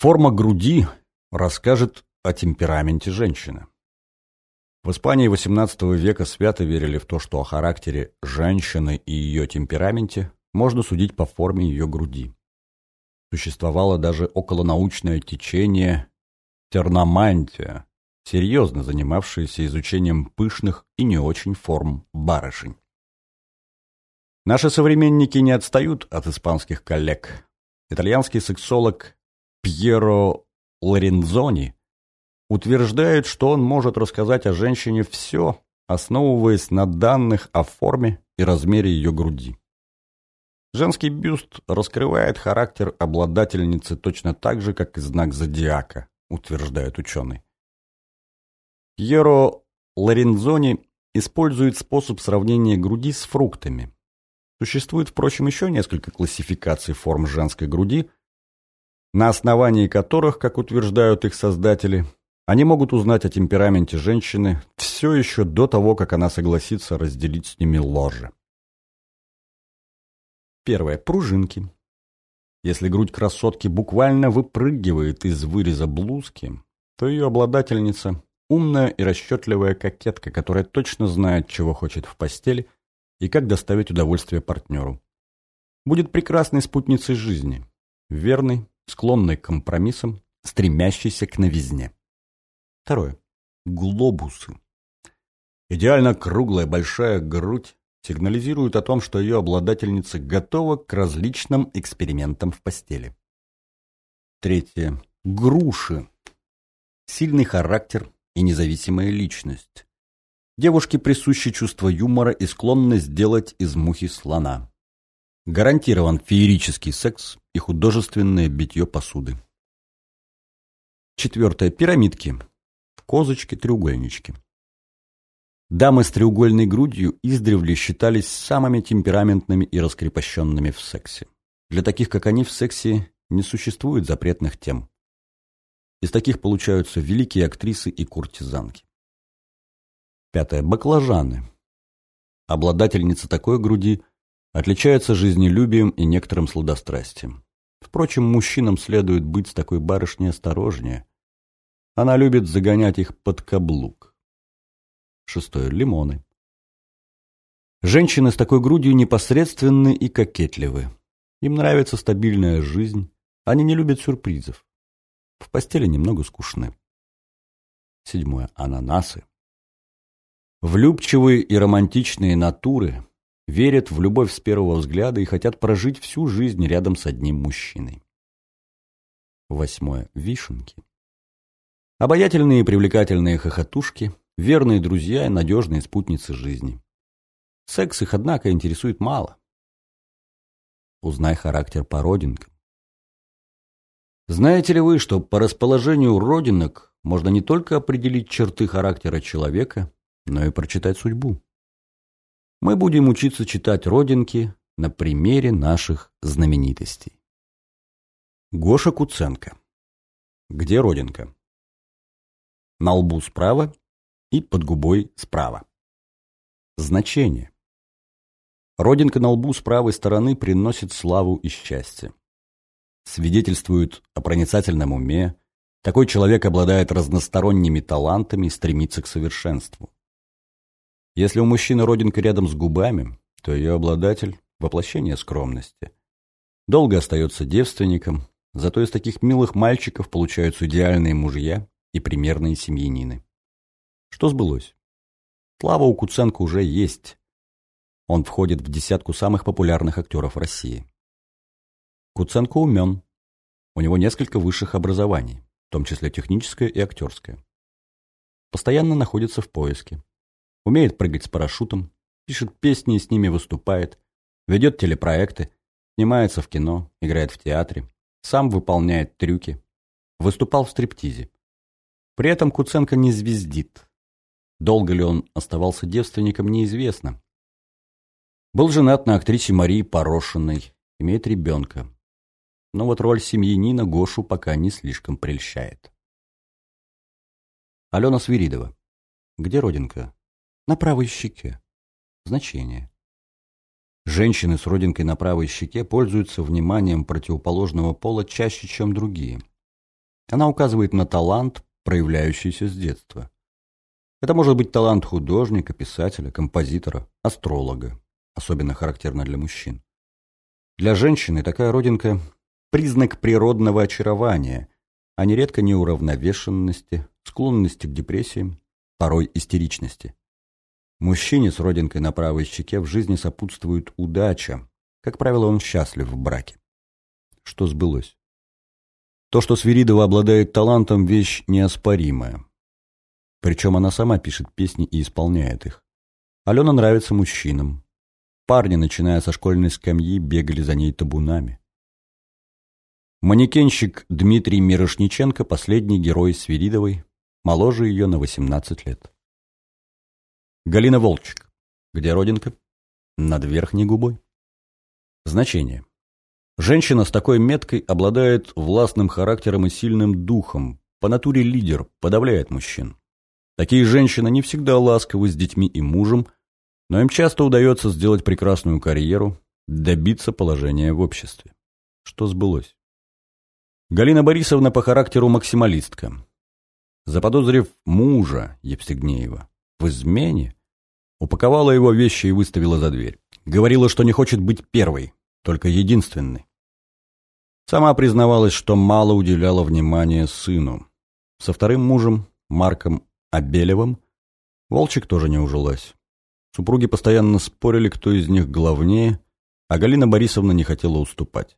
Форма груди расскажет о темпераменте женщины. В Испании XVIII века свято верили в то, что о характере женщины и ее темпераменте можно судить по форме ее груди. Существовало даже околонаучное течение терномантия, серьезно занимавшееся изучением пышных и не очень форм барышень. Наши современники не отстают от испанских коллег. Итальянский сексолог Пьеро Лорензони утверждает, что он может рассказать о женщине все, основываясь на данных о форме и размере ее груди. Женский бюст раскрывает характер обладательницы точно так же, как и знак зодиака, утверждает ученый. Пьеро Лорензони использует способ сравнения груди с фруктами. Существует, впрочем, еще несколько классификаций форм женской груди, на основании которых, как утверждают их создатели, они могут узнать о темпераменте женщины все еще до того, как она согласится разделить с ними ложе. Первое. Пружинки. Если грудь красотки буквально выпрыгивает из выреза блузки, то ее обладательница – умная и расчетливая кокетка, которая точно знает, чего хочет в постели и как доставить удовольствие партнеру. Будет прекрасной спутницей жизни, верной, склонной к компромиссам, стремящейся к новизне. Второе. Глобусы. Идеально круглая большая грудь сигнализирует о том, что ее обладательница готова к различным экспериментам в постели. Третье. Груши. Сильный характер и независимая личность. Девушке присуще чувство юмора и склонность делать из мухи слона. Гарантирован феерический секс и художественное битье посуды. Четвертое. Пирамидки. Козочки, треугольнички. Дамы с треугольной грудью издревле считались самыми темпераментными и раскрепощенными в сексе. Для таких, как они, в сексе не существует запретных тем. Из таких получаются великие актрисы и куртизанки. Пятое. Баклажаны. Обладательница такой груди отличается жизнелюбием и некоторым сладострастием. Впрочем, мужчинам следует быть с такой барышней осторожнее. Она любит загонять их под каблук. Шестое. Лимоны. Женщины с такой грудью непосредственны и кокетливы. Им нравится стабильная жизнь, они не любят сюрпризов. В постели немного скучны. Седьмое. Ананасы. Влюбчивые и романтичные натуры верят в любовь с первого взгляда и хотят прожить всю жизнь рядом с одним мужчиной. Восьмое. Вишенки. Обаятельные и привлекательные хохотушки верные друзья и надежные спутницы жизни. Секс их, однако, интересует мало. Узнай характер по родинкам. Знаете ли вы, что по расположению родинок можно не только определить черты характера человека, но и прочитать судьбу? Мы будем учиться читать родинки на примере наших знаменитостей. Гоша Куценко. Где родинка? На лбу справа и под губой справа. Значение. Родинка на лбу с правой стороны приносит славу и счастье. Свидетельствует о проницательном уме, такой человек обладает разносторонними талантами и стремится к совершенству. Если у мужчины родинка рядом с губами, то ее обладатель – воплощение скромности. Долго остается девственником, зато из таких милых мальчиков получаются идеальные мужья и примерные семьянины. Что сбылось? Слава у Куценко уже есть. Он входит в десятку самых популярных актеров России. Куценко умен. У него несколько высших образований, в том числе техническое и актерское. Постоянно находится в поиске. Умеет прыгать с парашютом, пишет песни и с ними выступает, ведет телепроекты, снимается в кино, играет в театре, сам выполняет трюки, выступал в стриптизе. При этом Куценко не звездит, Долго ли он оставался девственником, неизвестно. Был женат на актрисе Марии Порошиной, имеет ребенка. Но вот роль семьянина Гошу пока не слишком прельщает. Алена Свиридова. Где родинка? На правой щеке. Значение. Женщины с родинкой на правой щеке пользуются вниманием противоположного пола чаще, чем другие. Она указывает на талант, проявляющийся с детства. Это может быть талант художника, писателя, композитора, астролога, особенно характерно для мужчин. Для женщины такая родинка – признак природного очарования, а нередко неуравновешенности, склонности к депрессиям, порой истеричности. Мужчине с родинкой на правой щеке в жизни сопутствует удача. Как правило, он счастлив в браке. Что сбылось? То, что Свиридова обладает талантом, вещь неоспоримая. Причем она сама пишет песни и исполняет их. Алена нравится мужчинам. Парни, начиная со школьной скамьи, бегали за ней табунами. Манекенщик Дмитрий Мирошниченко – последний герой Свиридовой, моложе ее на 18 лет. Галина Волчек. Где родинка? Над верхней губой. Значение. Женщина с такой меткой обладает властным характером и сильным духом, по натуре лидер, подавляет мужчин. Такие женщины не всегда ласковы с детьми и мужем, но им часто удается сделать прекрасную карьеру, добиться положения в обществе. Что сбылось? Галина Борисовна по характеру максималистка. Заподозрив мужа Евстигнеева в измене, упаковала его вещи и выставила за дверь. Говорила, что не хочет быть первой, только единственной. Сама признавалась, что мало уделяла внимания сыну. Со вторым мужем, Марком а Белевым Волчек тоже не ужилась. Супруги постоянно спорили, кто из них главнее, а Галина Борисовна не хотела уступать.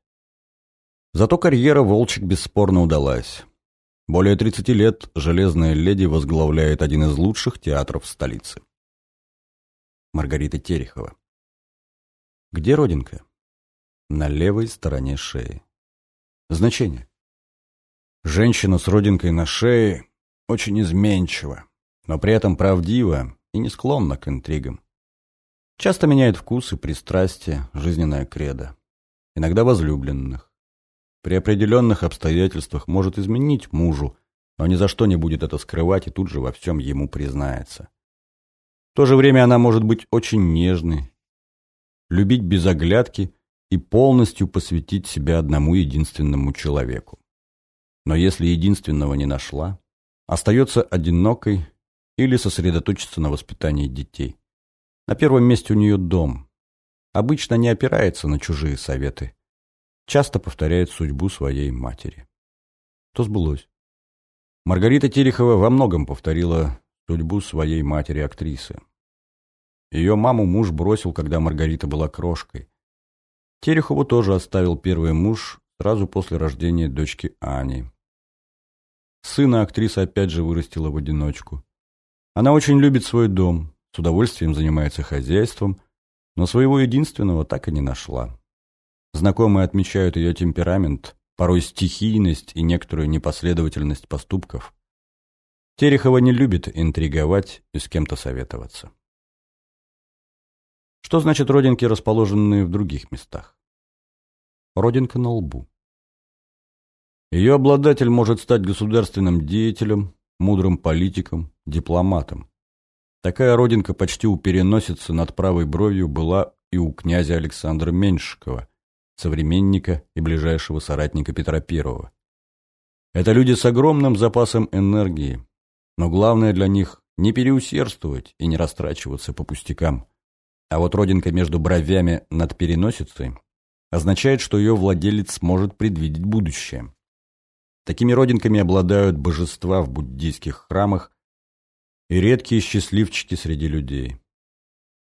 Зато карьера Волчек бесспорно удалась. Более 30 лет «Железная леди» возглавляет один из лучших театров столицы. Маргарита Терехова. Где родинка? На левой стороне шеи. Значение. Женщина с родинкой на шее очень изменчива, но при этом правдива и не склонна к интригам. Часто меняет вкус и пристрастие, жизненная кредо. Иногда возлюбленных. При определенных обстоятельствах может изменить мужу, но ни за что не будет это скрывать и тут же во всем ему признается. В то же время она может быть очень нежной, любить без оглядки и полностью посвятить себя одному единственному человеку. Но если единственного не нашла, остается одинокой или сосредоточиться на воспитании детей. На первом месте у нее дом. Обычно не опирается на чужие советы. Часто повторяет судьбу своей матери. То сбылось. Маргарита Терехова во многом повторила судьбу своей матери-актрисы. Ее маму муж бросил, когда Маргарита была крошкой. Терехову тоже оставил первый муж сразу после рождения дочки Ани. Сына актриса опять же вырастила в одиночку. Она очень любит свой дом, с удовольствием занимается хозяйством, но своего единственного так и не нашла. Знакомые отмечают ее темперамент, порой стихийность и некоторую непоследовательность поступков. Терехова не любит интриговать и с кем-то советоваться. Что значит родинки, расположенные в других местах? Родинка на лбу. Ее обладатель может стать государственным деятелем, мудрым политиком, дипломатом. Такая родинка почти у переносицы над правой бровью была и у князя Александра Меньшикова, современника и ближайшего соратника Петра I. Это люди с огромным запасом энергии, но главное для них не переусердствовать и не растрачиваться по пустякам. А вот родинка между бровями над переносицей означает, что ее владелец может предвидеть будущее. Такими родинками обладают божества в буддийских храмах и редкие счастливчики среди людей.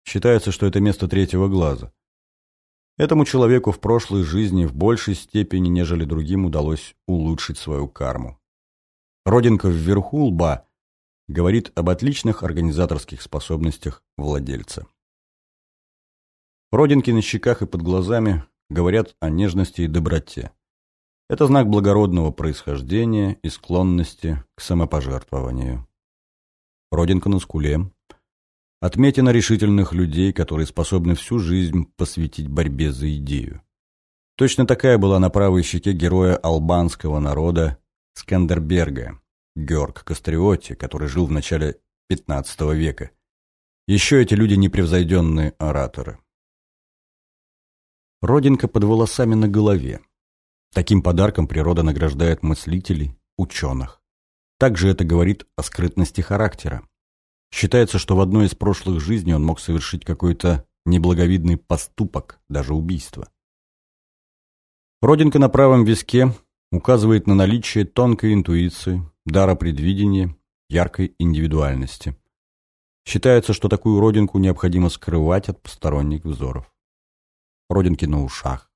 Считается, что это место третьего глаза. Этому человеку в прошлой жизни в большей степени, нежели другим, удалось улучшить свою карму. Родинка вверху лба говорит об отличных организаторских способностях владельца. Родинки на щеках и под глазами говорят о нежности и доброте. Это знак благородного происхождения и склонности к самопожертвованию. Родинка на скуле. Отметина решительных людей, которые способны всю жизнь посвятить борьбе за идею. Точно такая была на правой щеке героя албанского народа Скандерберга, Георг Кастриотти, который жил в начале XV века. Еще эти люди непревзойденные ораторы. Родинка под волосами на голове. Таким подарком природа награждает мыслителей, ученых. Также это говорит о скрытности характера. Считается, что в одной из прошлых жизней он мог совершить какой-то неблаговидный поступок, даже убийство. Родинка на правом виске указывает на наличие тонкой интуиции, дара предвидения, яркой индивидуальности. Считается, что такую родинку необходимо скрывать от посторонних взоров. Родинки на ушах.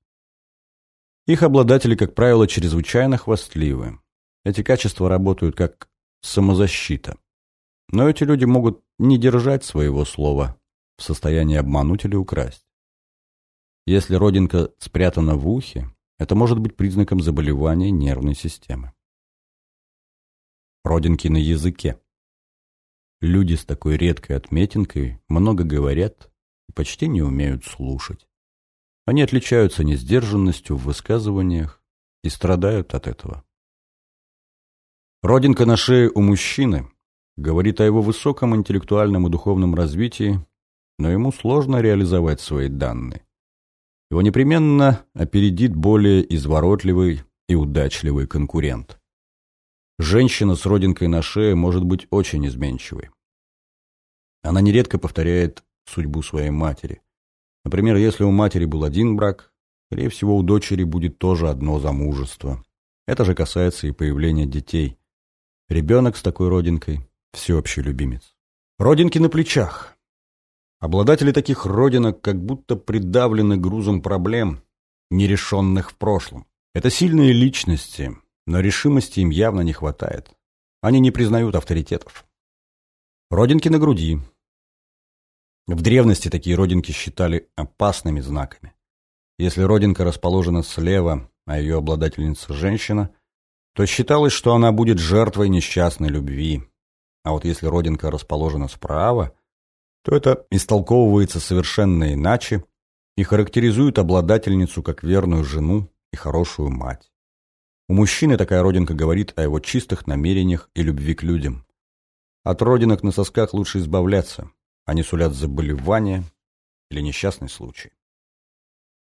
Их обладатели, как правило, чрезвычайно хвастливы. Эти качества работают как самозащита. Но эти люди могут не держать своего слова, в состоянии обмануть или украсть. Если родинка спрятана в ухе, это может быть признаком заболевания нервной системы. Родинки на языке. Люди с такой редкой отметинкой много говорят и почти не умеют слушать. Они отличаются несдержанностью в высказываниях и страдают от этого. Родинка на шее у мужчины говорит о его высоком интеллектуальном и духовном развитии, но ему сложно реализовать свои данные. Его непременно опередит более изворотливый и удачливый конкурент. Женщина с родинкой на шее может быть очень изменчивой. Она нередко повторяет судьбу своей матери. Например, если у матери был один брак, скорее всего, у дочери будет тоже одно замужество. Это же касается и появления детей. Ребенок с такой родинкой – всеобщий любимец. Родинки на плечах. Обладатели таких родинок как будто придавлены грузом проблем, нерешенных в прошлом. Это сильные личности, но решимости им явно не хватает. Они не признают авторитетов. Родинки на груди. В древности такие родинки считали опасными знаками. Если родинка расположена слева, а ее обладательница женщина, то считалось, что она будет жертвой несчастной любви. А вот если родинка расположена справа, то это истолковывается совершенно иначе и характеризует обладательницу как верную жену и хорошую мать. У мужчины такая родинка говорит о его чистых намерениях и любви к людям. От родинок на сосках лучше избавляться, они сулят заболевания или несчастный случай.